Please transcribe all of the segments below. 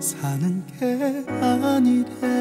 사는 게 아니래.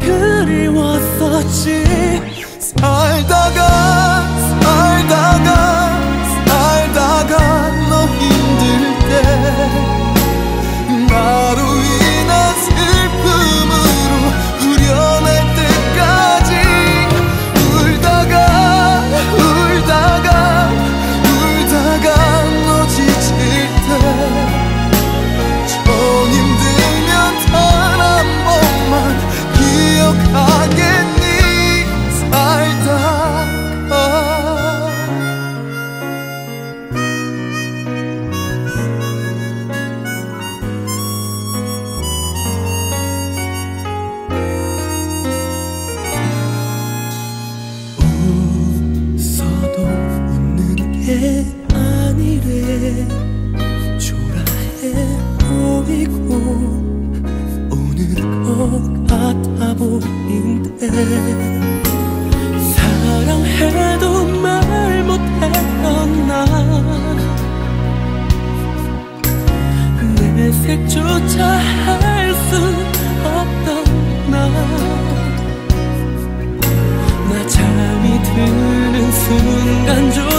그리웠어 바보인데. 사랑해도 말 못했었나. 내 색조차 할 수 없던 나나 잠이 드는 순간조차